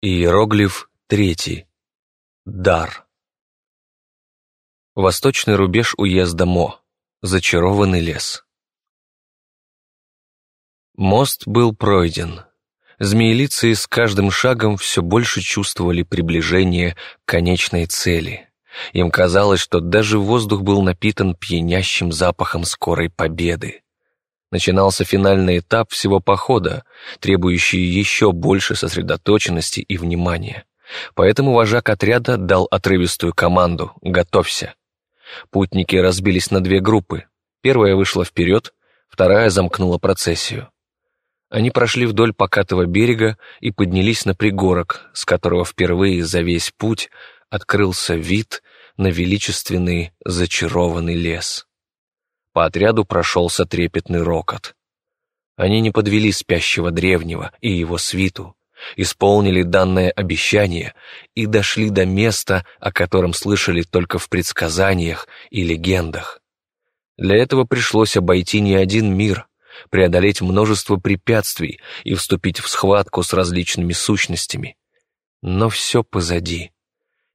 Иероглиф третий. Дар. Восточный рубеж уезда Мо. Зачарованный лес. Мост был пройден. Змеелицы с каждым шагом все больше чувствовали приближение к конечной цели. Им казалось, что даже воздух был напитан пьянящим запахом скорой победы. Начинался финальный этап всего похода, требующий еще больше сосредоточенности и внимания. Поэтому вожак отряда дал отрывистую команду «Готовься». Путники разбились на две группы. Первая вышла вперед, вторая замкнула процессию. Они прошли вдоль покатого берега и поднялись на пригорок, с которого впервые за весь путь открылся вид на величественный зачарованный лес. По отряду прошелся трепетный рокот. Они не подвели спящего древнего и его свиту, исполнили данное обещание и дошли до места, о котором слышали только в предсказаниях и легендах. Для этого пришлось обойти не один мир, преодолеть множество препятствий и вступить в схватку с различными сущностями. Но все позади.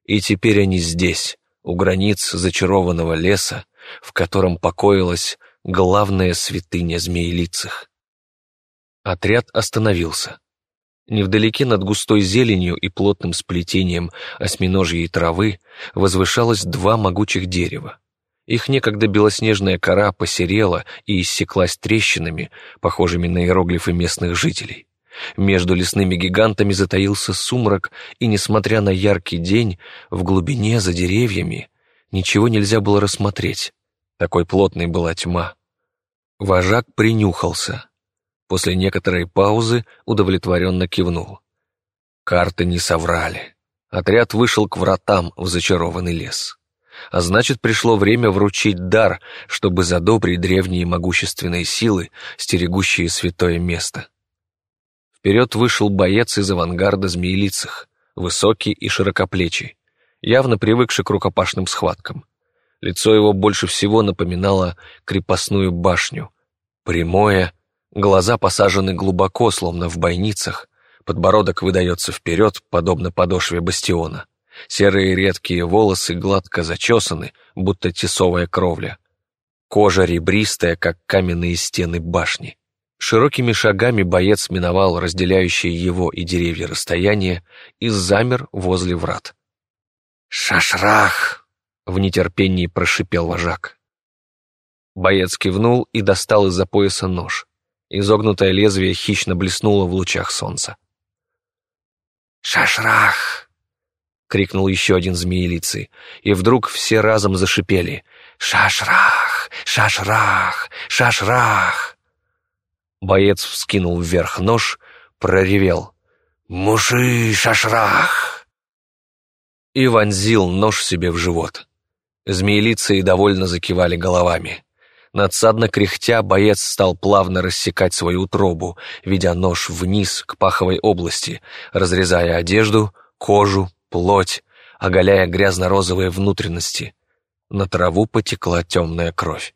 И теперь они здесь, у границ зачарованного леса, в котором покоилась главная святыня змеелицых. Отряд остановился. Невдалеке над густой зеленью и плотным сплетением осьминожьей травы возвышалось два могучих дерева. Их некогда белоснежная кора посерела и иссеклась трещинами, похожими на иероглифы местных жителей. Между лесными гигантами затаился сумрак, и, несмотря на яркий день, в глубине за деревьями ничего нельзя было рассмотреть. Такой плотной была тьма. Вожак принюхался. После некоторой паузы удовлетворенно кивнул. Карты не соврали. Отряд вышел к вратам в зачарованный лес. А значит, пришло время вручить дар, чтобы задобрить древние могущественные силы, стерегущие святое место. Вперед вышел боец из авангарда змеелицых, высокий и широкоплечий, явно привыкший к рукопашным схваткам. Лицо его больше всего напоминало крепостную башню. Прямое, глаза посажены глубоко, словно в бойницах, подбородок выдается вперед, подобно подошве бастиона. Серые редкие волосы гладко зачесаны, будто тесовая кровля. Кожа ребристая, как каменные стены башни. Широкими шагами боец миновал разделяющие его и деревья расстояние и замер возле врат. «Шашрах!» — в нетерпении прошипел вожак. Боец кивнул и достал из-за пояса нож. Изогнутое лезвие хищно блеснуло в лучах солнца. «Шашрах!» — крикнул еще один змеелицый, и вдруг все разом зашипели. «Шашрах! Шашрах! Шашрах!» Боец вскинул вверх нож, проревел. «Муши! Шашрах!» И вонзил нож себе в живот. Змеелицы довольно закивали головами. Надсадно кряхтя, боец стал плавно рассекать свою утробу, ведя нож вниз к паховой области, разрезая одежду, кожу, плоть, оголяя грязно-розовые внутренности. На траву потекла темная кровь.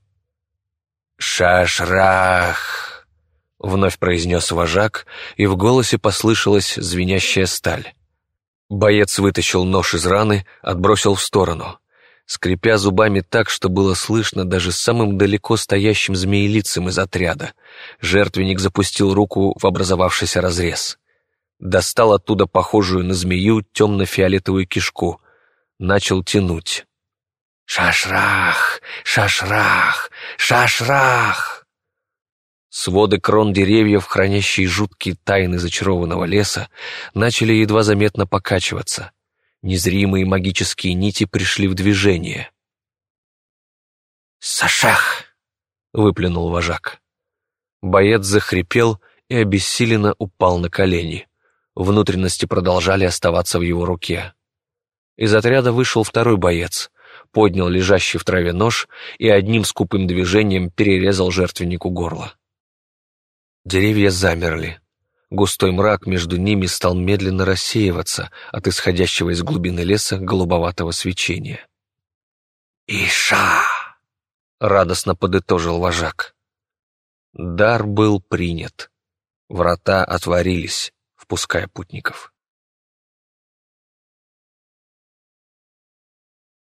«Шашрах!» — вновь произнес вожак, и в голосе послышалась звенящая сталь. Боец вытащил нож из раны, отбросил в сторону скрипя зубами так, что было слышно даже самым далеко стоящим змеелицам из отряда. Жертвенник запустил руку в образовавшийся разрез. Достал оттуда похожую на змею темно-фиолетовую кишку. Начал тянуть. «Шашрах! Шашрах! Шашрах!» Своды крон деревьев, хранящие жуткие тайны зачарованного леса, начали едва заметно покачиваться — Незримые магические нити пришли в движение. «Сашах!» — выплюнул вожак. Боец захрипел и обессиленно упал на колени. Внутренности продолжали оставаться в его руке. Из отряда вышел второй боец, поднял лежащий в траве нож и одним скупым движением перерезал жертвеннику горло. Деревья замерли, Густой мрак между ними стал медленно рассеиваться от исходящего из глубины леса голубоватого свечения. «Иша!» — радостно подытожил вожак. Дар был принят. Врата отворились, впуская путников.